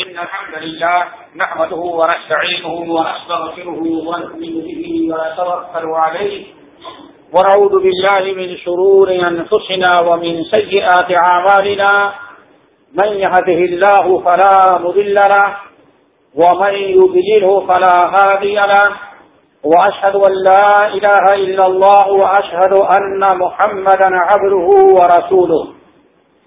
إن الحمد لله نحمده ونستعينه ونستغفره ونؤمن به ونتوكل عليه ونعوذ بالله من شرور أنفسنا ومن سيئات أعمالنا من يهده الله فلا مضل له ومن يضلله فلا هادي له وأشهد أن لا إله إلا الله وأشهد أن محمدا عبده ورسوله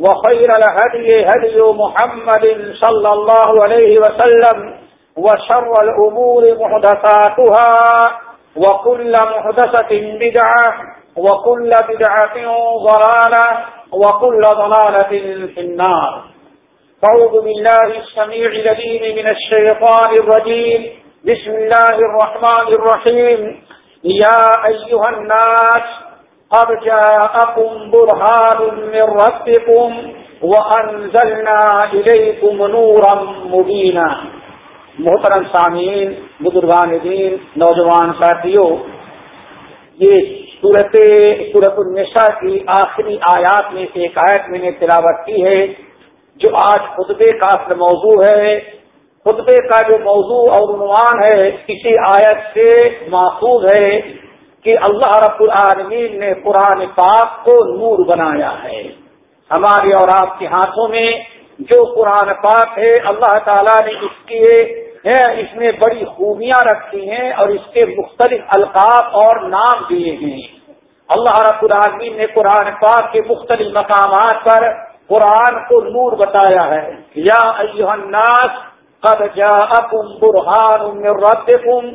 وخير الهدي هدي محمد صلى الله عليه وسلم وشر الأمور محدثاتها وكل محدثة بدعة وكل بدعة ضلالة وكل ضلالة في النار. فعوذ بالله السميع لدين من الشيطان الرجيم. بسم الله الرحمن الرحيم. يا أيها الناس قد جاءكم برهان من ربكم وأنزلنا إليكم نورا مبينا. محترم سامعین، بزرگان دین، نوجوان ساتھیوں یہ صورت صورت النساء کی آخری آیات میں سے ایک آیت میں نے تلاوت کی ہے، جو آج خطبے کا اصل موضوع ہے۔ خطبے کا جو موضوع اور عنوان ہے کسی آیت سے محفوظ ہے۔ کہ اللہ رب العالمین نے قرآن پاک کو نور بنایا ہے۔ ہمارے اور آپ کے ہاتھوں میں جو قرآن پاک ہے، اللہ تعالیٰ نے اس کی اس میں بڑی خوبیاں رکھی ہیں اور اس کے مختلف القاب اور نام دیے ہیں۔ اللہ رب العالمین نے قرآن پاک کے مختلف مقامات پر قرآن کو نور بتایا ہے۔ یا الناس، قد جاءکم برہان من ربکم۔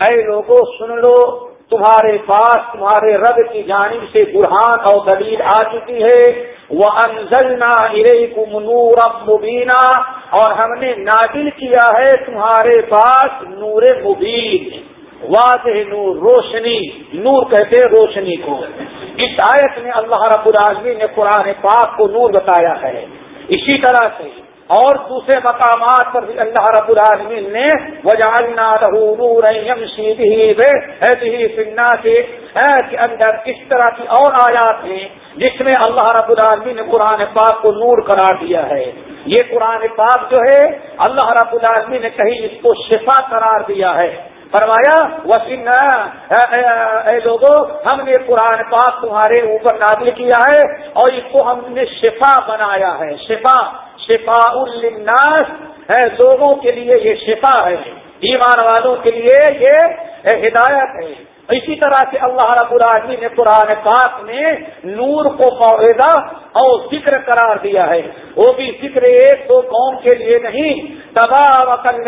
اے لوگوں سن لو تمہارے پاس، تمہارے رب کی جانب سے برہان اور دلیل آ چکی ہے۔ وہ انزلنا نور مبینہ اور ہم نے نازل کیا ہے تمہارے پاس نور مبین۔ واضح نور، روشنی۔ نور کہتے روشنی کو۔ اس آیت میں اللہ رب العالمین نے قرآن پاک کو نور بتایا ہے۔ اسی طرح سے اور دوسرے مقامات پر بھی اللہ رب العالمین نے وجالنا فنا کے اندر اس طرح کی اور آیات ہیں جس میں اللہ رب العالمین نے قرآن پاک کو نور قرار دیا ہے۔ یہ قرآن پاک جو ہے، اللہ رب العالمین نے کہیں اس کو شفا قرار دیا ہے۔ فرمایا وسیم اے لوگوں ہم نے قرآن پاک تمہارے اوپر نازل کیا ہے اور اس کو ہم نے شفا بنایا ہے، شفا۔ شفا الناس ہے، لوگوں کے لیے یہ شفا ہے، ایمان والوں کے لیے یہ ہدایت ہے۔ اسی طرح سے اللہ رب العالمین نے قرآن پاک میں نور کو معاہدہ اور ذکر قرار دیا ہے۔ وہ بھی ذکر ایک دو قوم کے لیے نہیں۔ تباہ وقل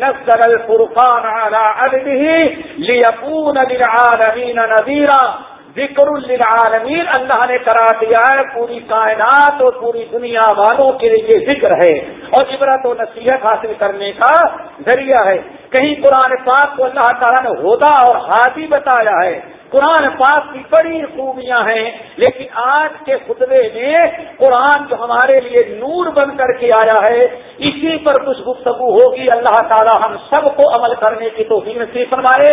نزل الفرقان على عبده ليكون للعالمين نذيرا ذکر للعالمین، اللہ نے کرا دیا ہے، پوری کائنات اور پوری دنیا والوں کے لیے ذکر ہے۔ اور عبرت و نصیحت حاصل کرنے کا ذریعہ ہے۔ کہیں قرآن پاک کو اللہ تعالیٰ نے ہودا اور ہادی بتایا ہے۔ قرآن پاک کی بڑی خوبیاں ہیں، لیکن آج کے خطبے میں قرآن جو ہمارے لیے نور بن کر کے آیا ہے، اسی پر کچھ گفتگو ہوگی۔ اللہ تعالی ہم سب کو عمل کرنے کی تو نصیب فرمائے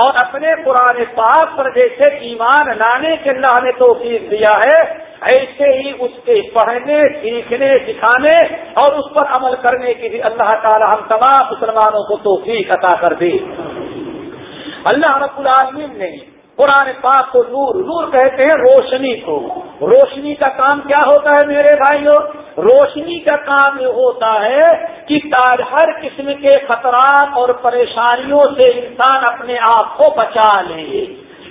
اور اپنے قرآن پاک پر جیسے ایمان لانے کے اللہ نے توفیق دیا ہے، ایسے ہی اس کے پڑھنے، سیکھنے، سکھانے اور اس پر عمل کرنے کی بھی اللہ تعالی ہم تمام مسلمانوں کو توفیق عطا کر دی اللہ رب العالمین نے قرآن پاک کو نور نور کہتے ہیں روشنی کو۔ روشنی کا کام کیا ہوتا ہے میرے بھائیوں روشنی کا کام یہ ہوتا ہے کہ ہر قسم کے خطرات اور پریشانیوں سے انسان اپنے آپ کو بچا لے۔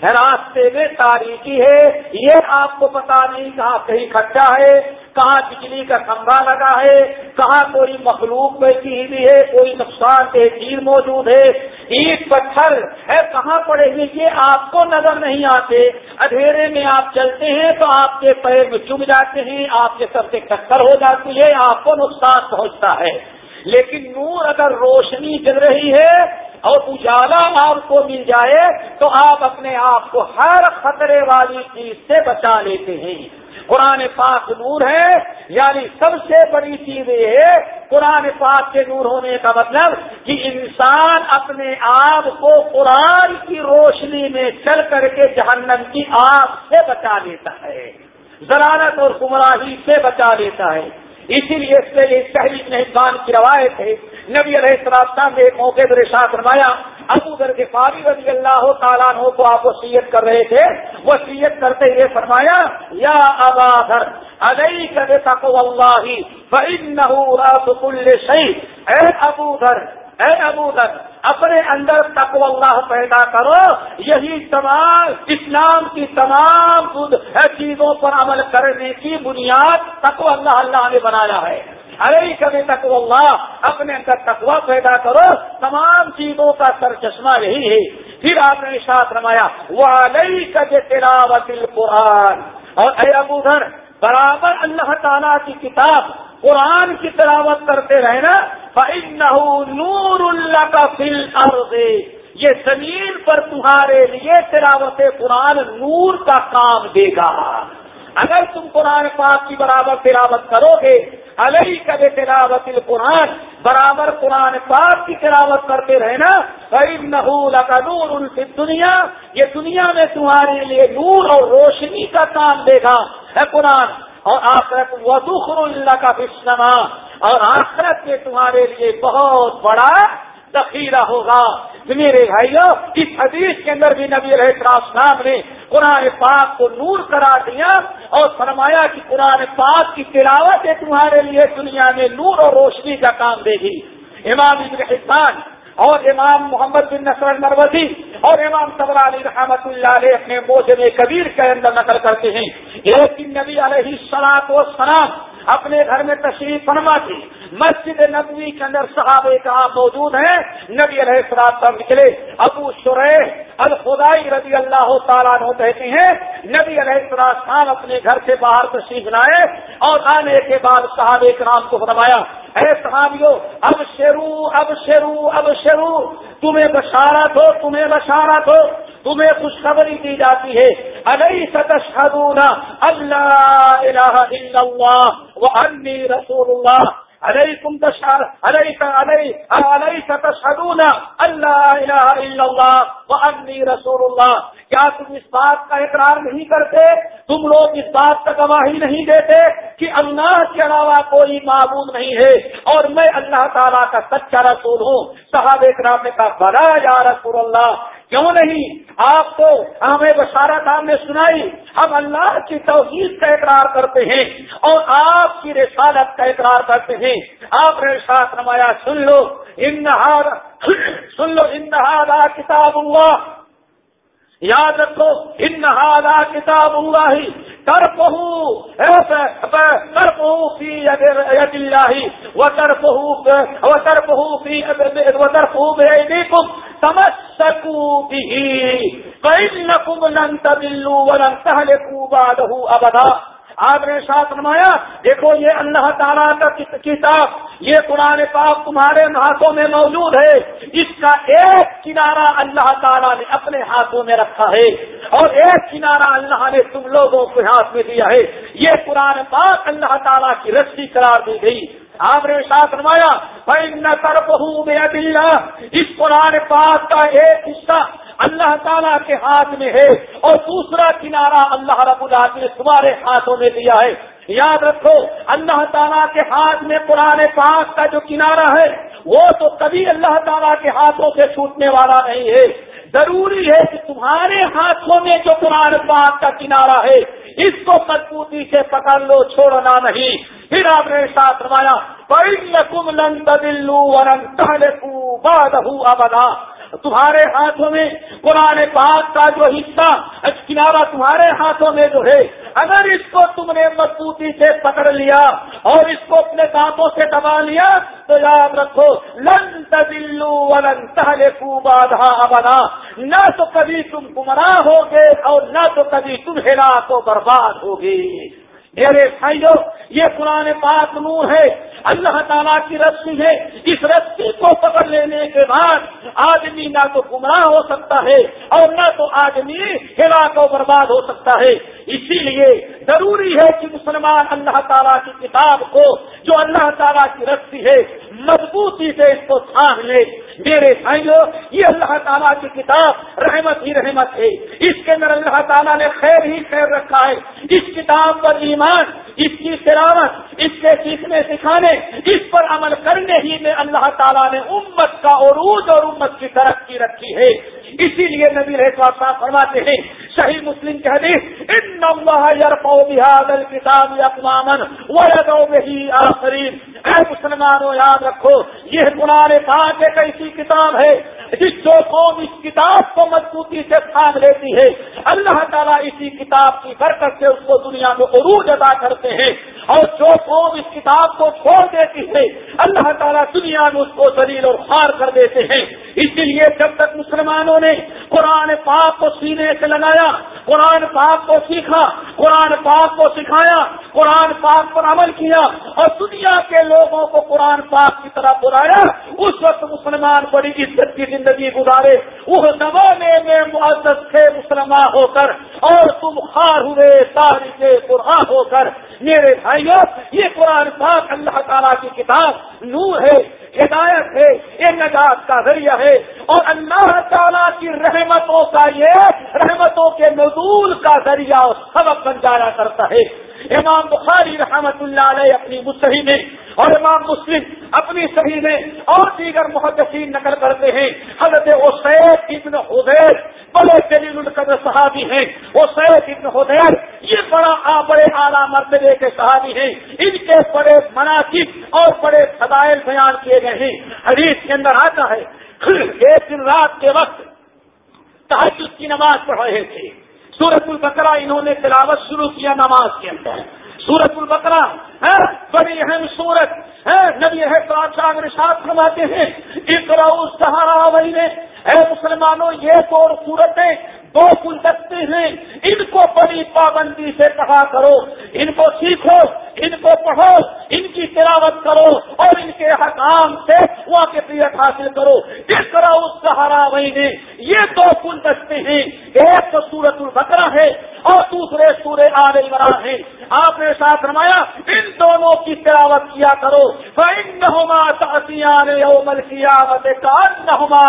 راستے میں تاریخی ہے، یہ آپ کو پتا نہیں کہاں کہیں کھڈا ہے، کہاں بجلی کا کھمبا لگا ہے، کہاں کوئی مخلوق بیٹھی ہوئی ہے، کوئی نقصان دہ چیز موجود ہے۔ اینٹ پتھر ہے کہاں پڑے ہوئے یہ آپ کو نظر نہیں آتے۔ اندھیرے میں آپ چلتے ہیں تو آپ کے پیر میں چم جاتے ہیں، آپ کے سب سے ٹکر ہو جاتی ہے، آپ کو نقصان پہنچتا ہے۔ لیکن نور اگر روشنی چل رہی ہے اور اجالا آپ کو مل جائے تو آپ اپنے آپ کو ہر خطرے والی چیز سے بچا لیتے ہیں۔ قرآن پاک نور ہے یعنی سب سے بڑی چیز یہ ہے، قرآن پاک کے نور ہونے کا مطلب کہ انسان اپنے آپ کو قرآن کی روشنی میں چل کر کے جہنم کی آگ سے بچا لیتا ہے ضرارت اور گمراہی سے بچا لیتا ہے۔ اسی لیے اس سے تحریک نہان کی روایت ہے۔ نبی علیہ السلام نے ایک موقع پر ارشاد فرمایا، ابو در کے فاری رضی اللہ تعالیٰ عنہ کو آپ وسیعت کر رہے تھے۔ وسیعت کرتے ہوئے فرمایا، یا ابا در ادئی کرے تقو اللہ كل شيء اے ابو در اے ابو در اپنے اندر تقو اللہ پیدا کرو، یہی تمام اسلام کی تمام چیزوں پر عمل کرنے کی بنیاد تقو اللہ اللہ نے بنایا ہے۔ ارے کبھی تقو اللہ، اپنے اندر تقوا پیدا کرو، تمام چیزوں کا سر چشمہ یہی ہے۔ پھر آپ نے ساتھ رمایا وہ علیہ کب تلاوت القرآن۔ اور اے ابو دھر برابر اللہ تعالیٰ کی کتاب قرآن کی تلاوت کرتے رہنا نور اللہ کا فل یہ زمین پر تمہارے لیے تلاوت قرآن نور کا کام دے گا۔ اگر تم قرآن پاک کی برابر تلاوت کرو گے، علیہ کب تلاوت القرآن برابر قرآن پاک کی تلاوت کرتے رہنا نحول کا نور ان کی دنیا یہ دنیا میں تمہارے لیے نور اور روشنی کا کام دے گا۔ ہے قرآن اور آخرت ودخر اللہ کا بسما اور آخرت میں تمہارے لیے بہت بڑا ذخیرہ ہوگا۔ میرے بھائیو، اس حدیث کے اندر بھی نبی السلام نے قرآن پاک کو نور کرا دیا اور فرمایا کہ قرآن پاک کی تلاوت تمہارے لیے دنیا میں نور اور روشنی کا کام دے گی۔ امام ابن حسان اور امام محمد بن نصر نروزی اور امام صبر علی رحمت اللہ علیہ اپنے موجود کبیر کے اندر نقل کرتے ہیں۔ ایک دن نبی علیہ سلاط و سلام اپنے گھر میں تشریف فرما تھی مسجد نبوی کے اندر صحابہ کہاں موجود ہیں۔ نبی علیہ السلام پر نکلے۔ ابو شریح الخدائی رضی اللہ تعالیٰ کہتے ہیں، نبی علیہ السلام اپنے گھر سے باہر تشریف لائے اور آنے کے بعد صحابہ کرام کو فرمایا اے صحابیوں اب شروع اب شروع اب شروع۔ تمہیں بشارت ہو، تمہیں بشارت ہو، تمہیں خوشخبری دی جاتی ہے۔ علیہ ستشہدون اللہ الہ الا اللہ و انی رسول اللہ۔ علیکم تشہر علیہ علیہ اللہ الہ الا اللہ و رسول اللہ کیا تم اس بات کا اقرار نہیں کرتے؟ تم لوگ اس بات کا گواہی نہیں دیتے کہ اللہ کے علاوہ کوئی معبود نہیں ہے۔ اور میں اللہ تعالیٰ کا سچا رسول ہوں۔ صحابہ اکرام نے کہا بڑا یا رسول اللہ کیوں نہیں؟ آپ کو ہمیں بشارت آپ نے سنائی، ہم اللہ کی توحید کا اقرار کرتے ہیں اور آپ کی رسالت کا اقرار کرتے ہیں۔ آپ نے ساتھ نمایا سن لو انہار سن لو انہار کتاب اللہ۔ یاد رکھو، ان کتاب اللہ۔ ترپ ترپ فی اللہ۔ و ترپ و ترپ فی و ترپ بیدیکم تمسکو لن ولن ابدا آپ نے ساتھ فرمایا، دیکھو، یہ اللہ تعالیٰ کا کتاب، یہ قرآن پاک تمہارے ہاتھوں میں موجود ہے۔ اس کا ایک کنارہ اللہ تعالیٰ نے اپنے ہاتھوں میں رکھا ہے اور ایک کنارہ اللہ نے تم لوگوں کے ہاتھ میں دیا ہے۔ یہ قرآن پاک اللہ تعالیٰ کی رسی قرار دی گئی۔ آپ نے ساتھ فرمایا میں اس قرآن پاک کا ایک حصہ اللہ تعالیٰ کے ہاتھ میں ہے اور دوسرا کنارہ اللہ رب العالمین نے تمہارے ہاتھوں میں دیا ہے۔ یاد رکھو، اللہ تعالیٰ کے ہاتھ میں قرآن پاک کا جو کنارہ ہے، وہ تو کبھی اللہ تعالیٰ کے ہاتھوں سے چھوٹنے والا نہیں ہے۔ ضروری ہے کہ تمہارے ہاتھوں میں جو قرآن پاک کا کنارا ہے، اس کو مضبوطی سے پکڑ لو چھوڑنا نہیں۔ پھر آپ نے ساتھ روایا کم لن تدلو ورن بادہ ابدا تمہارے ہاتھوں میں قرآن پاک کا جو حصہ کنارا تمہارے ہاتھوں میں جو ہے، اگر اس کو تم نے مضبوطی سے پکڑ لیا اور اس کو اپنے دانتوں سے دبا لیا، تو یاد رکھو، لن تدلو ولن تہلکو بادہ ابدا نہ تو کبھی تم گمراہ ہوگے اور نہ تو کبھی تم ہلا کو برباد ہوگی۔ میرے بھائیو، یہ قرآن پاک نور ہے، اللہ تعالیٰ کی رسی ہے۔ اس رسی کو پکڑ لینے کے بعد آدمی نہ تو گمراہ ہو سکتا ہے اور نہ تو آدمی ہلا کو برباد ہو سکتا ہے۔ اسی لیے ضروری ہے کہ مسلمان اللہ تعالیٰ کی کتاب کو، جو اللہ تعالیٰ کی رسی ہے، مضبوطی سے اس کو تھام لے۔ میرے بھائیوں یہ اللہ تعالیٰ کی کتاب رحمت ہی رحمت ہے۔ اس کے اندر اللہ تعالیٰ نے خیر ہی خیر رکھا ہے۔ اس کتاب پر ایمان، اس کی تلاوت، اس کے سیکھنے، سکھانے، اس پر عمل کرنے ہی میں اللہ تعالیٰ نے امت کا عروج اور امت کی ترقی رکھی ہے۔ اسی لیے نبی رہتا فرماتے ہیں، صحیح مسلم کے حدیث، ان یرفع بهذا الكتاب اقواما ويدعو به اے مسلمانوں، یاد رکھو، یہ قرآن پاک ایک ایسی کتاب ہے جس جو قوم اس کتاب کو مضبوطی سے تھام لیتی ہے۔ اللہ تعالیٰ اسی کتاب کی برکت سے اس کو دنیا میں عروج ادا کرتے ہیں۔ اور جو قوم اس کتاب کو چھوڑ دیتی ہے، اللہ تعالیٰ دنیا میں اس کو دلیل اور خار کر دیتے ہیں۔ اسی لیے جب تک مسلمانوں نے قرآن پاک کو سینے سے لگایا، قرآن پاک کو سیکھا، قرآن پاک کو سکھایا، قرآن پاک پر عمل کیا اور دنیا کے لوگوں کو قرآن پاک کی طرح بلایا، اس وقت مسلمان بڑی عزت کی زندگی گزارے۔ وہ زمانے میں معزز تھے مسلمان ہو کر، اور تم خار ہوئے، تاریخ قرآن ہو کر۔ میرے بھائی بھائیو، یہ قرآن پاک اللہ تعالیٰ کی کتاب نور ہے، ہدایت ہے، یہ نجات کا ذریعہ ہے۔ اور اللہ تعالیٰ کی رحمتوں کا یہ، رحمتوں کے نزول کا ذریعہ سبق بن جایا کرتا ہے۔ امام بخاری رحمت اللہ علیہ اپنی مصحی میں اور امام مسلم اپنی صحیح میں اور دیگر محدثین نقل کرتے ہیں۔ حضرت اسید ابن حدیر بڑے دلیل القدر صحابی ہیں۔ وہ سید ابن حدیر یہ بڑا بڑے اعلیٰ مرتبے کے صحابی ہیں۔ ان کے بڑے مناسب اور بڑے فضائل بیان کیے گئے ہیں۔ حدیث کے اندر آتا ہے ایک دن رات کے وقت تحجد کی نماز پڑھ رہے تھے۔ سورت البقرہ انہوں نے تلاوت شروع کیا نماز کے اندر۔ سورت البقرہ ہاں، بڑی اہم سورت۔ ہاں، نبی ہے ساتھ فرماتے ہیں اقراؤ سہارا وہی نے اے مسلمانوں، یہ تو صورتیں دو گلدستے ہیں۔ ان کو بڑی پابندی سے کہا کرو۔ ان کو سیکھو، ان کو پڑھو، ان کی تلاوت کرو اور ان کے حکام سے واقفیت حاصل کرو۔ اس طرح اس سہارا نے یہ دو گلدستے ہیں، ایک تو سورت البکرا ہے اور دوسرے سورے آل عمران ہیں آپ نے ساتھ رمایا ان دونوں کی تلاوت کیا کرو۔ نہما تحسیان یومل قیامت کا نہما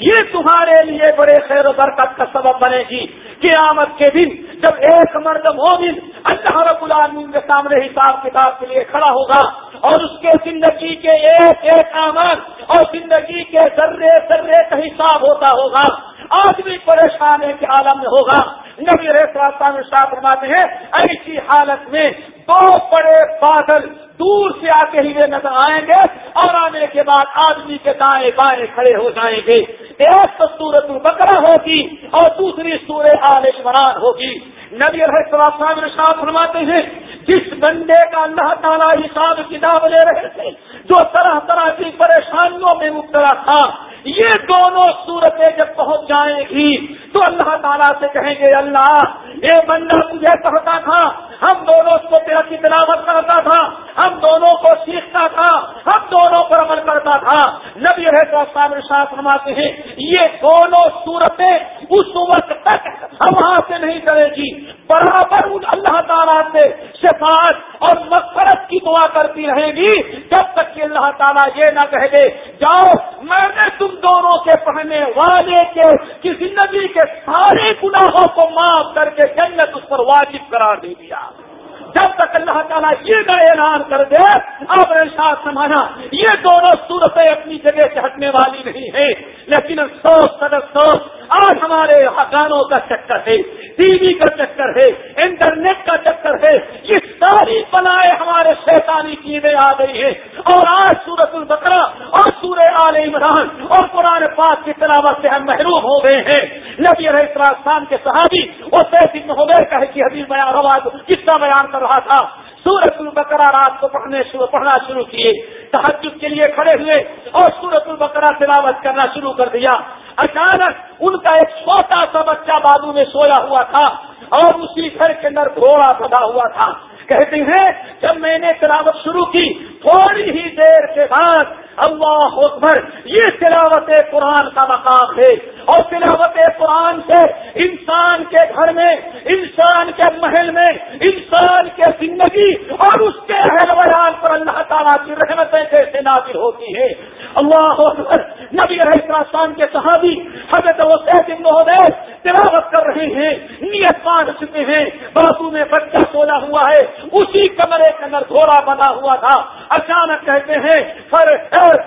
یہ تمہارے لیے بڑے خیر و برکت کا سبب بنے گی۔ قیامت کے دن جب ایک مرد مومن اللہ رب العالمین کے سامنے حساب کتاب کے لیے کھڑا ہوگا اور اس کے زندگی کے ایک ایک آمد اور زندگی کے ذرے ذرے کا حساب ہوتا ہوگا۔ آدمی پریشان کے عالم میں ہوگا۔ نبی میں فرماتے ہیں، ایسی حالت میں دو بڑے بادل دور سے آتے ہوئے نظر آئیں گے اور آنے کے بعد آدمی کے دائیں بائیں کھڑے ہو جائیں گے۔ ایک تو سورت البکرا ہوگی اور دوسری سورہ آل عمران ہوگی۔ نبی السلام صاحب فرماتے ہیں، جس بندے کا اللہ تعالیٰ حساب کتاب لے رہے تھے، جو طرح طرح کی پریشانیوں میں مبتلا تھا، یہ دونوں صورتیں جب پہنچ جائیں گی تو اللہ تعالیٰ سے کہیں گے، اللہ یہ بندہ، تجھے کہتا تھا، ہم دونوں کو تیرا کی تلاوت کرتا تھا، ہم دونوں کو سیکھتا تھا، ہم دونوں پر عمل کرتا تھا۔ نبی ہے تو فرماتے ہیں، یہ دونوں صورتیں اس وقت تک ہم وہاں سے نہیں کرے گی۔ برابر اللہ تعالیٰ سے شفاعت اور مقصرت کی دعا کرتی رہے گی۔ جب تک کہ اللہ تعالیٰ یہ نہ کہہ دے، جاؤ، میں نے تم دونوں کے پڑھنے والے کے کی زندگی کے سارے گناہوں کو معاف کر کے جنت اس پر واجب قرار دے دیا۔ جب تک اللہ تعالیٰ یہ نہ اعلان کر دے، آپ نے ساتھ سمانا یہ دونوں صورتیں اپنی جگہ سے ہٹنے والی نہیں ہے لیکن افسوس سد افسوس، آج ہمارے گانوں کا چکر ہے، ٹی وی کا چکر ہے، انٹرنیٹ کا چکر ہے۔ یہ ساری بنائے ہمارے شیطانی چیزیں آ گئی ہیں۔ اور آج سورت البقرہ اور سورہ عال عمران اور قرآن پاک کی تلاوت سے ہم محروم ہو گئے ہیں۔ نبی علیہ السلام کے صحابی اور سید ہو گئے کہ حدیث بیان کس کا بیان کر رہا تھا؟ سورت البقرہ رات کو پڑھنے پڑھنا شروع کیے تحجد کے لیے کھڑے ہوئے اور سورت البقرہ تلاوت کرنا شروع کر دیا۔ اچانک ان کا ایک چھوٹا سا بچہ بازو میں سویا ہوا تھا اور اسی گھر کے اندر گھوڑا بدا ہوا تھا۔ کہتے ہیں، جب میں نے تلاوت شروع کی، تھوڑی ہی دیر کے بعد اللہ اکبر، یہ تلاوت قرآن کا مقام ہے۔ اور تلاوت قرآن سے انسان کے گھر میں، انسان کے محل میں، انسان کے زندگی اور اس کے اہل بیان پر اللہ تعالیٰ کی رحمتیں کیسے نازل ہوتی ہے اللہ اکبر، نبی السلام کے صحابی حضرت حضرت تلاوت کر رہے ہیں، نیت مان چکے ہیں۔ بابو میں بچہ سونا ہوا ہے، اسی کمرے کے اندر گھوڑا بنا ہوا تھا۔ اچانک کہتے ہیں، سر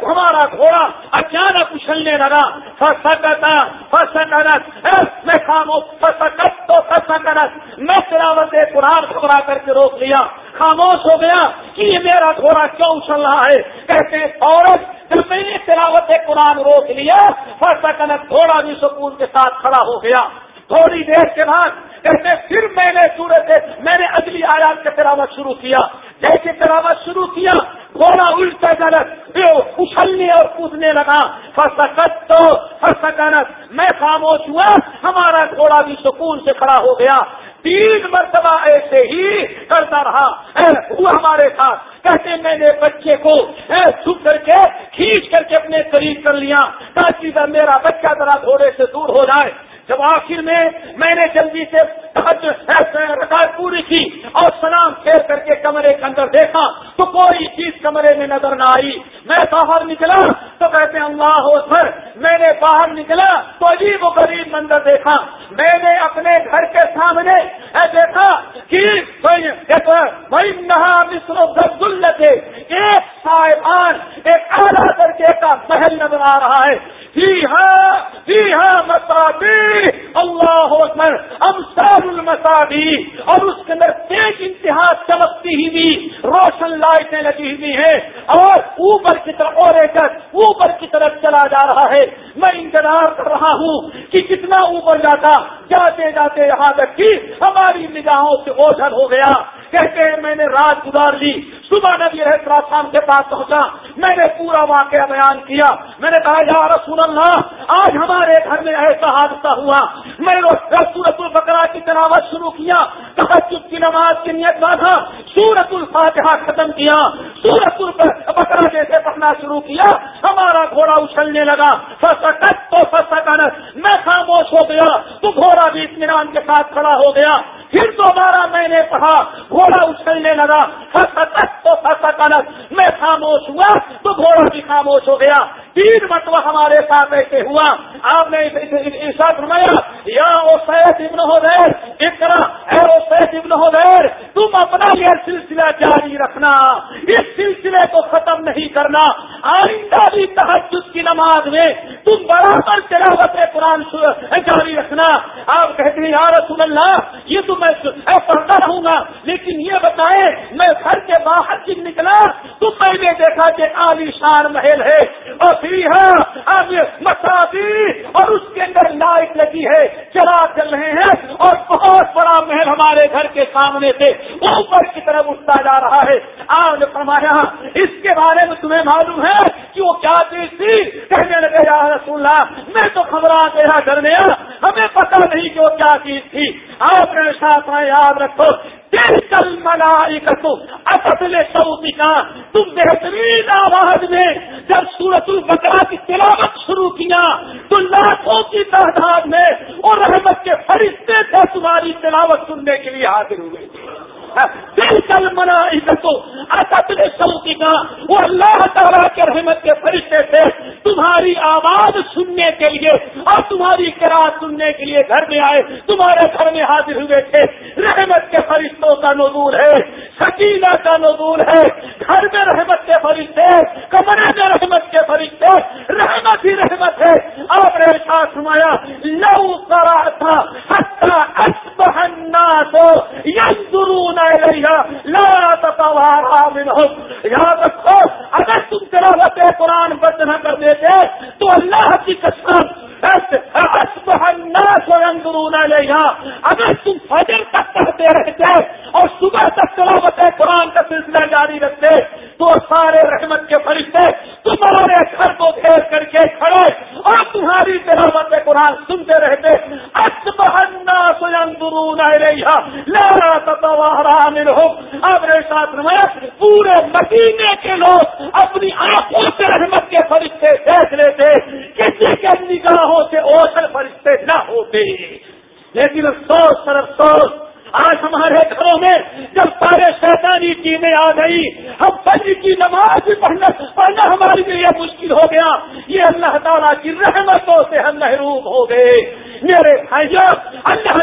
ہمارا گھوڑا اچانک اچھلنے لگا۔ فسکتا فسکنت میں خاموش فسکت تو فسکنت میں تلاوت قرآن گھوڑا کر کے روک لیا۔ خاموش ہو گیا کہ یہ میرا گھوڑا کیوں اچھل رہا ہے؟ کہتے ہیں، عورت جب میں نے تلاوت قرآن روک لیا۔ فسکنت گھوڑا بھی سکون کے ساتھ کھڑا ہو گیا۔ تھوڑی دیر کے بعد کہتے پھر میں نے سورج میں نے اگلی آیات سے تلاوت شروع کیا۔ جیسے تلاوت شروع کیا گھوڑا الٹا غلط اچھلنے اور کودنے لگا۔ فسکت تو فسکنت میں خاموش ہوا، ہمارا گھوڑا بھی سکون سے کھڑا ہو گیا۔ تین مرتبہ ایسے ہی کرتا رہا۔ وہ ہمارے ساتھ۔ کہتے میں نے بچے کو چھپ کر کے، کھینچ کر کے اپنے قریب کر لیا، تاکہ میرا بچہ ذرا گھوڑے سے دور ہو جائے۔ جب آخر میں میں نے جلدی سے رکاوٹ پوری کی اور سلام پھیر کر کے کمرے کے اندر دیکھا تو کوئی چیز کمرے میں نظر نہ آئی۔ میں باہر نکلا تو کہتے ہیں، اللہ ہو سر میں نے باہر نکلا تو عجیب و غریب منظر دیکھا۔ میں نے اپنے گھر کے سامنے دیکھا کہ ایک صاحبان ایک اعلیٰ درجے کا محل نظر آ رہا ہے۔ جی ہاں جی ہاں مسادی اللہ اب سال بھی اور اس کے اندر تیز انتہا چمکتی ہی بھی، روشن لائٹیں لگی ہوئی ہیں، اور اوپر کی طرف اور ایک اوپر کی طرف چلا جا رہا ہے۔ میں انتظار کر رہا ہوں کہ کتنا اوپر جاتا، جاتے جاتے یہاں تک کہ ہماری نگاہوں سے اوجھل ہو گیا۔ کہتے ہیں، میں نے رات گزار لی۔ صبح نبی شام کے پاس پہنچا۔ میں نے پورا واقعہ بیان کیا۔ میں نے کہا، یا رسول اللہ، آج ہمارے گھر میں ایسا حادثہ ہوا۔ میں سورت البقرا کی تلاوت شروع کیا۔ تحجد کی نماز کی نیت باندھا سورت الفاتحہ ختم کیا سورت البقرا جیسے پڑھنا شروع کیا، ہمارا گھوڑا اچھلنے لگا فسکت تو فسکن میں خاموش ہو گیا، تو گھوڑا بھی اطمینان کے ساتھ کھڑا ہو گیا۔ پھر دوبارہ میں نے پڑھا، گھوڑا اچھلنے لگا فسکت تو فسکن میں خاموش ہوا، تو گھوڑا بھی خاموش ہو گیا۔ تین مرتبہ ہمارے ساتھ ایسے ہوا۔ آپ نے فرمایا، یا او سید ابن ہو دیر اے او سید ابن ہو دیر تم اپنا یہ سلسلہ جاری رکھنا۔ اس سلسلے کو ختم نہیں کرنا۔ آئندہ بھی تحجد کی نماز میں تم برابر تلاوت قرآن جاری رکھنا۔ آپ کہتے ہیں، یا رسول اللہ، یہ تو میں پڑھتا رہوں گا، لیکن یہ بتائیں، میں گھر کے باہر سے نکلا تو میں نے دیکھا کہ عالی شان محل ہے اور ہاں، اب مسافی اور اس کے اندر لائٹ لگی ہے چلا چل رہے ہیں اور بہت بڑا محل ہمارے گھر کے سامنے سے اوپر کی طرف اٹھتا جا رہا ہے۔ آپ نے فرمایا، اس کے بارے میں تمہیں معلوم ہے کہ وہ کیا چیز تھی؟ کہنے لگے، یا رسول اللہ، میں تو خبر گیا کرنے ہمیں پتہ نہیں کہ وہ کیا چیز تھی۔ آپ نے ساتھ یاد رکھو کل ملائی اصل سعودی کا تم بہترین آواز میں جب سورت البقرہ کی تلاوت شروع کیا، تو لاکھوں کی تعداد میں اور رحمت کے فرشتے تھے تمہاری تلاوت سننے کے لیے حاضر ہوئے۔ دل کل منا اصل سعودی کا وہ اللہ تعالیٰ کے رحمت کے فرشتے تھے، تمہاری آواز سننے کے لیے اور تمہاری کراط سننے کے لیے گھر میں آئے، تمہارے گھر میں حاضر ہوئے تھے۔ رحمت کے فرشتوں کا نزول ہے، سکینہ کا نزول ہے۔ گھر میں رحمت کے فرشتے، کمرے میں رحمت کے فرشتے، رحمت ہی رحمت ہے۔ آپ نے ساتھ سمایا لو کرا تھا بہنا لا منہم یاد رکھو اگر تم تلاوت قرآن بند نہ کر دیتے تو اللہ کی قسم اگر تم فجر تک پڑھتے رہتے اور صبح تک تلاوت قرآن کا سلسلہ جاری رکھتے تو سارے رحمت کے فرشتے تمہارے گھر کو گھیر کر کے کھڑے اور تمہاری تلاوت قرآن سنتے رہتے۔ بہنا ينظرون سوئم درون لہرا ہو اب ساتھ میں پورے مدینے کے لوگ اپنی آنکھوں سے رحمت کے فرشتے دیکھ لیتے، کسی کے نگاہوں سے اوسل فرشتے نہ ہوتے۔ لیکن افسوس سر افسوس، آج ہمارے گھروں میں جب سارے شیطانی چیزیں آ گئی ہم فجر کی نماز بھی پڑھنا پڑھنا ہمارے لیے مشکل ہو گیا۔ یہ اللہ تعالیٰ کی رحمتوں سے ہم محروم ہو گئے۔ میرے بھائیوں اللہ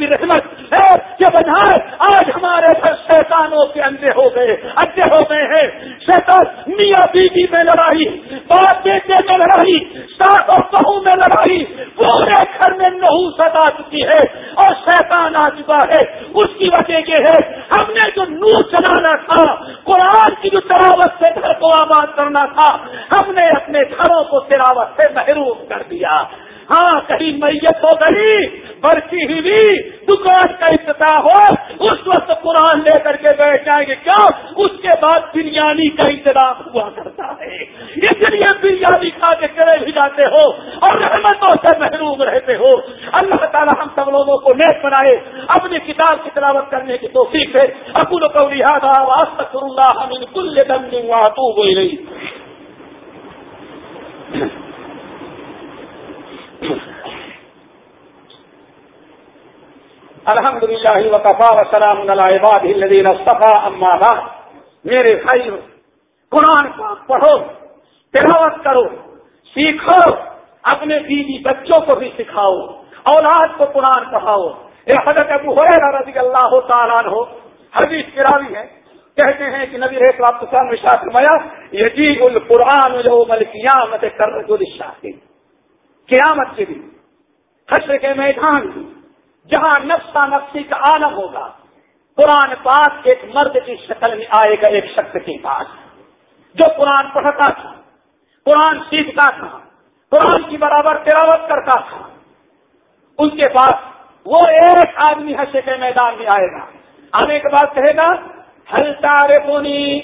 کی رحمت ہے کہ بجائے آج ہمارے گھر شیطانوں کے اندھے ہو گئے اڈے ہو گئے ہیں۔ شیطان میاں بیوی میں لڑائی، باپ بیٹے میں لڑائی سات اور بہو میں لڑائی، پورے گھر میں نہو ستا چکی ہے اور شیطان آ چکا ہے۔ اس کی وجہ یہ ہے، ہم نے جو نور چلانا تھا، قرآن کی جو تلاوت سے گھر کو آباد کرنا تھا ہم نے اپنے گھروں کو تلاوت سے محروم کر دیا ہاں کہیں میت ہو گئی برسی ہوئی دکان کا افتتاح ہو اس وقت قرآن لے کر کے بیٹھ جائیں گے کیا اس کے بعد بریانی کا انتظام ہوا کرتا ہے اس لیے بریانی کھا کے چلے بھی جاتے ہو اور رحمتوں سے محروم رہتے ہو اللہ تعالیٰ ہم سب لوگوں کو نیک بنائے اپنی کتاب کی تلاوت کرنے کی توفیق ہے اکول کو لہٰذا واسطر اللہ ہم کل دم تو ہوئی رہی الحمد للہ وقفا وسلام عباد الدین صفا اما میرے بھائی، قرآن پڑھو، تلاوت کرو، سیکھو، اپنے بیوی بچوں کو بھی سکھاؤ، اولاد کو قرآن پڑھاؤ۔ یہ حضرت ابو ہو رضی اللہ تعالیٰ ہو حدیث کراوی ہے، کہتے ہیں کہ نبی ریت آپ فرمایا یہ القرآن جو مل قیامت کر قیامت کے دن خشر کے میدان، جہاں نفسا نفسی کا عالم ہوگا، قرآن پاک ایک مرد کی شکل میں آئے گا ایک شخص کے پاس، جو قرآن پڑھتا تھا، قرآن سیکھتا تھا، قرآن کی برابر تلاوت کرتا تھا۔ ان کے پاس وہ ایک آدمی حشے کے میدان میں آئے گا۔ آنے کے بعد کہے گا، ہل تارے پونی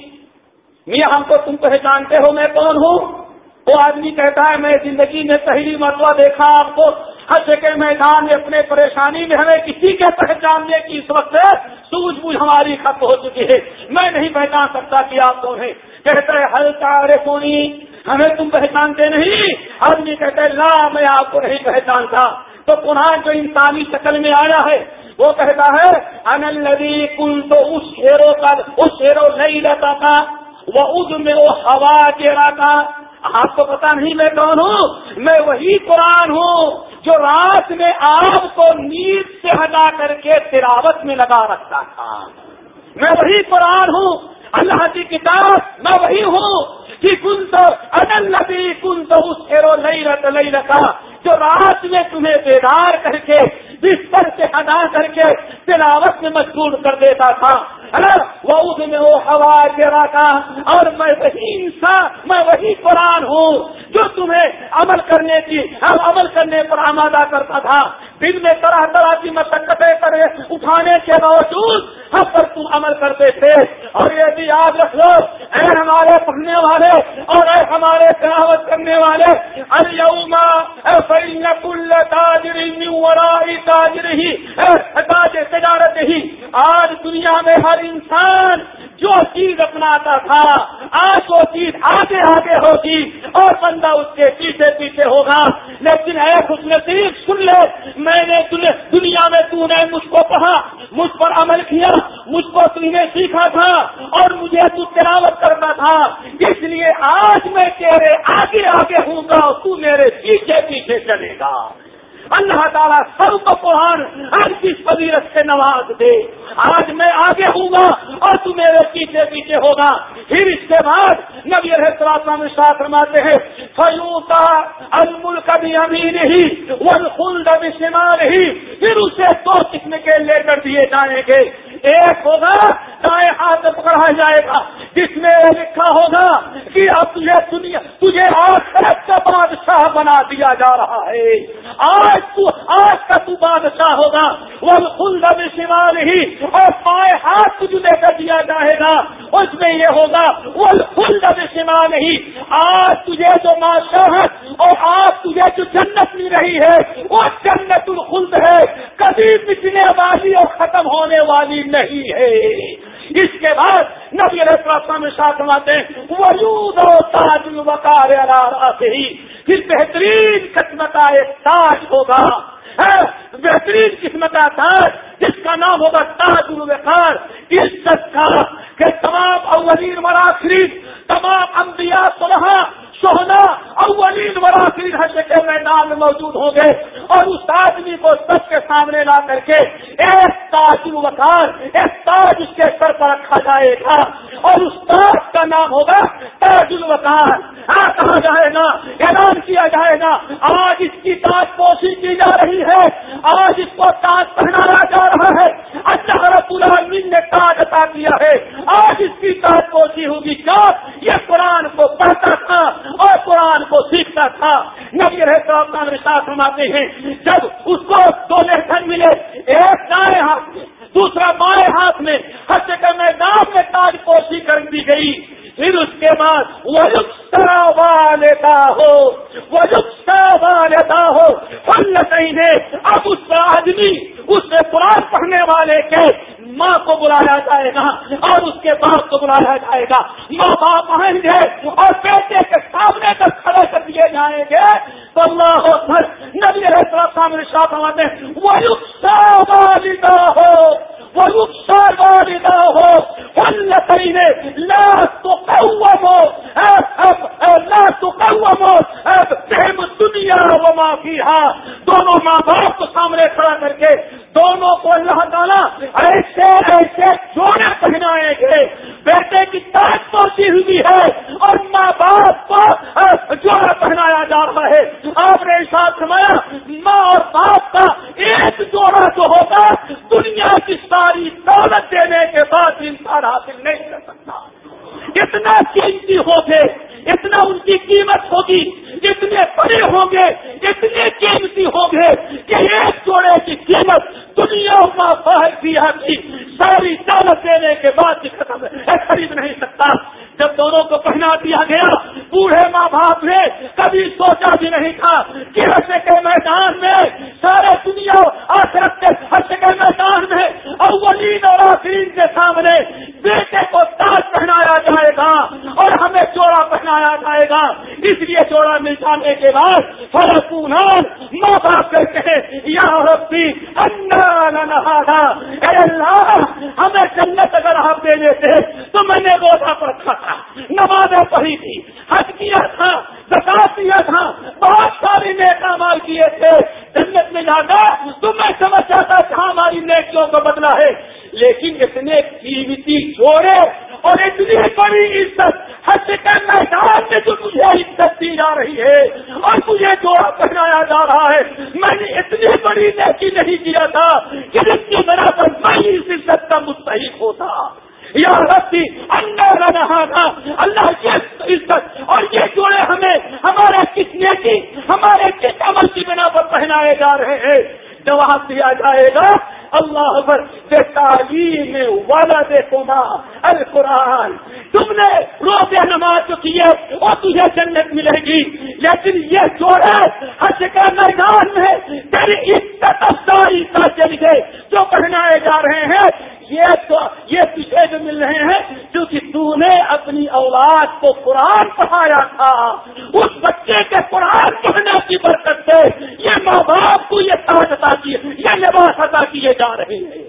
میاں، ہم کو تم پہچانتے ہو، میں کون ہوں؟ وہ آدمی کہتا ہے، میں زندگی میں پہلی مرتبہ دیکھا آپ کو۔ حج کے میدان میں اپنے پریشانی میں ہمیں کسی کے پہچاننے کی اس وقت سوج بوجھ ہماری ختم ہو چکی ہے۔ میں نہیں پہچان سکتا کہ آپ کون ہیں۔ کہتے ہل تارے سونی ہمیں تم پہچانتے نہیں۔ آدمی کہتے لا، میں آپ کو نہیں پہچانتا۔ تو قرآن جو انسانی شکل میں آیا ہے، وہ کہتا ہے انل ندی کل تو اس شیروں کا اس شیروں نہیں رہتا تھا وہ اس میں وہ ہوا چیرا تھا آپ کو پتا نہیں میں کون ہوں، میں وہی قرآن ہوں جو رات میں آپ کو نیند سے ہٹا کر کے تلاوت میں لگا رکھتا تھا۔ میں وہی قرآن ہوں اللہ کی کتاب میں وہی ہوں کہ کن تو ادل نبی کن تو اس نہیں رت نہیں رکھا جو رات میں تمہیں بیدار کر کے بستر سے ہٹا کر کے تلاوت میں مجبور کر دیتا تھا۔ وہ اس میں وہ ہوا گرا تھا اور میں وہی انسان، میں وہی قرآن ہوں جو تمہیں عمل کرنے کی عمل کرنے پر آمادہ کرتا تھا۔ دن میں طرح طرح کی مشقتیں کرے اٹھانے کے باوجود ہم پر تم عمل کرتے تھے۔ اور یہ بھی یاد رکھ لو اے ہمارے پڑھنے والے اور اے ہمارے تلاوت کرنے والے تاجر تاجر ہی تاج تجارت ہی، آج دنیا میں ہر انسان جو چیز اپناتا تھا، آج وہ چیز آگے آگے ہوگی اور بندہ اس کے پیچھے پیچھے ہوگا۔ لیکن اے خوش نصیب، سن لے، میں نے دنیا میں تو نے مجھ کو کہا مجھ پر عمل کیا، مجھ کو تم نے سیکھا تھا اور مجھے تو تلاوت کرتا تھا۔ اس لیے آج میں تیرے آگے آگے ہوں گا، تو میرے پیچھے پیچھے چلے گا۔ اللہ تعالیٰ سب کو قرآن ہر کس فضیرت سے نواز دے۔ آج میں آگے ہوں گا اور تم میرے پیچھے پیچھے ہوگا۔ پھر اس کے بعد نبی میں ساتھ رماتے ہیں فیوتا المل کبھی بھی امیر ون خلد بھی شمار ہی پھر اسے دو قسم کے لے کر دیے جائیں گے۔ ایک ہوگا، دائیں ہاتھ پکڑا جائے گا۔ جس میں لکھا ہوگا کہ اب تجھے دنیا، تجھے آخرت کا بادشاہ بنا دیا جا رہا ہے۔ آج تو، آج کا تو بادشاہ ہوگا۔ وہ خلد بھی شمار ہی اور پائے ہاتھ تجھے لے کر دیا جائے گا۔ اس میں یہ ہوگا وہ خلد بھی شمار نہیں آج تجھے جو بادشاہ اور آج تجھے جو جنت مل رہی ہے، وہ جنت الخلد ہے۔ کبھی پچھلے والی اور ختم ہونے والی نہیں نہیں ہے۔ اس کے بعد نبی علیہ ساتھ آتے ہیں، وجود و تاج وقار سے ہی پھر بہترین قسم کا ایک تاج ہوگا۔ ہاں، بہترین قسم کا تاج جس کا نام ہوگا تاج الوقار۔ اس کا کہ تمام اولین مراخرین تمام انبیاء صلحہ سونا اولین مراخرین حج کے میدان میں موجود ہوں گے۔ اور اس آدمی کو سب کے سامنے لا کر کے ایک تاج الوقار ایک تاج اس کے سر پر رکھا جائے گا۔ اور اس تاج کا نام ہوگا تاج الوقار ہاں کہا جائے گا؟ اعلان کیا جائے گا۔ آج اس کی تاج پوشی کی جا رہی ہے۔ آج اس کو تاج پہنایا جا رہا ہے۔ اللہ رب العالمین نے تاج عطا کیا ہے۔ آج اس کی تاج پوشی ہوگی کیا؟ یہ قرآن کو پڑھتا تھا اور قرآن کو سیکھتا تھا۔ نبی رہتا ساتھ سناتے ہیں، جب اس کو دو لہسن ملے، ایک دائیں ہاتھ دوسرا بائیں ہاتھ میں حج کے میدان میں تاج پوشی کر دی گئی۔ پھر اس کے بعد وہ لیتا ہو وہ لیتا ہو۔ فن نے اب اس کا آدمی اس سے قرآن پڑھنے والے کے ماں کو بلایا جائے گا اور اس کے باپ کو بلایا جائے گا۔ ماں باپ آئیں گے اور بیٹے کے سامنے تک کھڑے کر دیے جائیں گے۔ تو اللہ نبی رہتا سامنے شاپ ہمارے وہ والدہ ہو۔ وہ رخسار والدہ ہو فن لا تو ہو لا تو ہو دنیا وما معافی دونوں ماں باپ کو سامنے کھڑا کر کے دونوں کو اللہ تعالیٰ ایسے ایسے جوڑے پہنائیں گے بیٹے کی تاج پہنچی ہوئی ہے اور ماں باپ کو جوڑا پہنایا جا رہا ہے آپ نے ساتھ سمایا ماں اور باپ کا ایک جوڑا جو ہوگا دنیا کی ساری دولت دینے کے بعد انسان حاصل نہیں کر سکتا اتنا قیمتی ہوگے اتنا ان کی قیمت ہوگی اتنے بڑے ہوں گے اتنے قیمتی ہوں گے کہ ایک جوڑے کی قیمت دنیا میں دیا کی ساری دولت دینے کے بعد بھی ختم خرید نہیں سکتا جب دونوں کو پہنا دیا گیا؟ بوڑھے ماں باپ نے کبھی سوچا بھی نہیں تھا کہ حصے کے میدان میں سارے دنیا آخرت کے حصے کے میدان میں اولین اور آخرین کے سامنے بیٹے کو تاج پہنایا جائے گا اور ہمیں چوڑا پہنایا جائے گا اس لیے چوڑا مل جانے کے بعد فرق ماں باپ کہتے ہیں یا ربی اللہ ہمیں جنت اگر آپ دے دیتے تو میں نے روزہ پر رکھا تھا نمازیں پڑھی تھی حج کیا تھا زکات دیا تھا بہت ساری نیک مال کیے تھے جنت میں جاتا تو میں سمجھ چاہتا تھا ہماری نیکیوں کو بدلا ہے لیکن اتنے قیمتی جوڑے اور اتنی بڑی عزت حج کے میدان میں جو مجھے عزت دی جا رہی ہے اور مجھے جوڑا پہنایا جا رہا ہے میں نے اتنی بڑی نیکی نہیں کیا تھا کہ جس کی برابر میں اس عزت کا مستحق ہوتا یا ربی اللہ رہا تھا۔ اللہ کی عزت اور یہ جوڑے ہمیں ہمارے کس نیکی ہمارے کس عمل کی بنا پر پہنائے جا رہے ہیں۔ جواب دیا جائے گا؟ اللہ پر بے تعلیم والا دیکھو القرآن۔ تم نے روزے نماز جو کیے وہ تجھے جنت ملے گی۔ لیکن یہ جوڑے حج کا میدان میں تیری عزت افزاری کا چلیے جو پہنائے جا رہے ہیں، یہ تو، یہ پیچھے جو مل رہے ہیں تو نے اپنی اولاد کو قرآن پڑھایا تھا، اس بچے کے قرآن پڑھنے کی برکت سے یہ ماں باپ کو یہ ساج ادا کیے یہ لباس ادا کیے جا رہے ہیں۔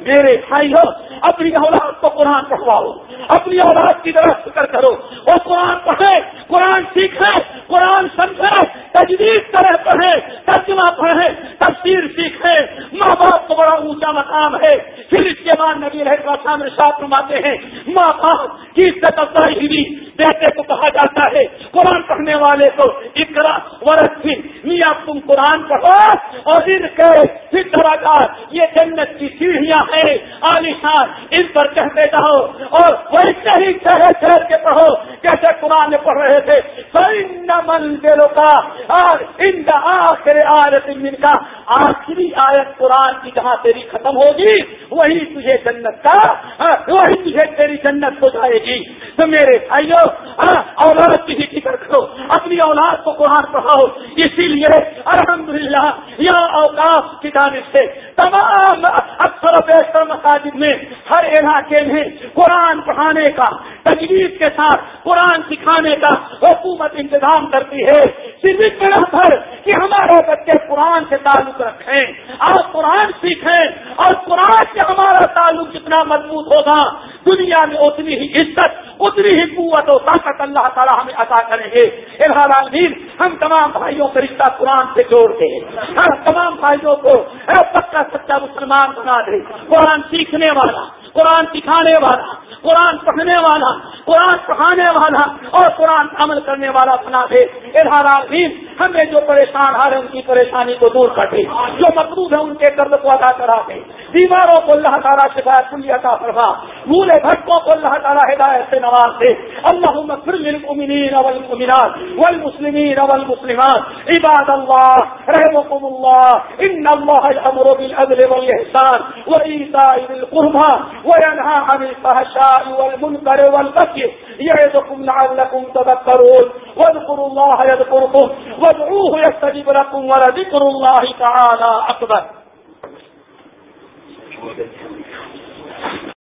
میرے بھائی ہو اپنی اولاد کو قرآن پڑھواؤ، اپنی اولاد کی طرف فکر کرو۔ وہ قرآن پڑھے، قرآن سیکھے، قرآن سمجھے تجدید طرح پڑھے، ترجمہ پڑھے، تفسیر سیکھے۔ ماں باپ کو بڑا اونچا مقام ہے۔ پھر اس کے بعد نبی رہے کا سامنے ساتھ نماتے ہیں، ماں باپ کی عزت افزائی بیٹے کو کہا جاتا ہے، قرآن پڑھنے والے کو اقرا ورت میاں تم قرآن پڑھو اور ان کے یہ جنت کی سیڑھیاں ہیں عالیشان ان پر کہتے جاؤ اور ویسے ہی ٹھہر ٹھہر کے پڑھو کیسے قرآن پڑھ رہے تھے۔ مندروں کا اور ان کا آخر آیت من کا آخری آیت قرآن کی جہاں تیری ختم ہوگی، وہی تجھے جنت کا وہی تجھے تیری جنت ہو جائے گی۔ تو میرے بھائیو اولاد کی فکر کرو، اپنی اولاد کو قرآن پڑھاؤ، اسی لیے۔ الحمدللہ، یا اوقاف کی جانب سے تمام اکثر و بیشتر مساجد میں ہر علاقے میں قرآن پڑھانے کا تجویز کے ساتھ قرآن سکھانے کا حکومت انتظام کرتی ہے۔ صرف بھر کہ ہمارے بچے قرآن سے تعلق رکھیں آپ قرآن سیکھیں، اور قرآن سے ہمارا تعلق جتنا مضبوط ہوگا، دنیا میں اتنی ہی عزت، اتنی ہی قوت و طاقت اللہ تعالیٰ ہمیں عطا کریں گے۔ عالمین ہم تمام بھائیوں کا رشتہ قرآن سے جوڑ دیں۔ ہم تمام بھائیوں کو پکا سچا مسلمان بنا دے قرآن سیکھنے والا، قرآن سکھانے والا، قرآن پڑھنے والا، قرآن پڑھانے والا اور قرآن عمل کرنے والا بنا دے۔ عالمین ہمیں جو پریشان آ ان کی پریشانی کو دور کر دے۔ جو مقروض ہے ان کے قرض کو ادا کرا دے۔ بیماروں کو اللہ تعالیٰ شکایت کلی عطا فرما بھولے بھٹکوں کو اللہ تعالیٰ ہدایت سے نواز دے۔ اللہ مغفر للمؤمنین والمؤمنات والمسلمین والمسلمات۔ عباد اللہ رحمكم الله ان الله يأمر بالعدل والإحسان وإيتاء ذي القربى وينهى عن الفحشاء والمنكر والبغي يعظكم لعلكم تذكرون واذكروا الله يذكركم وادعوه يستجب لكم ولذكر الله تعالى أكبر بہت اچھا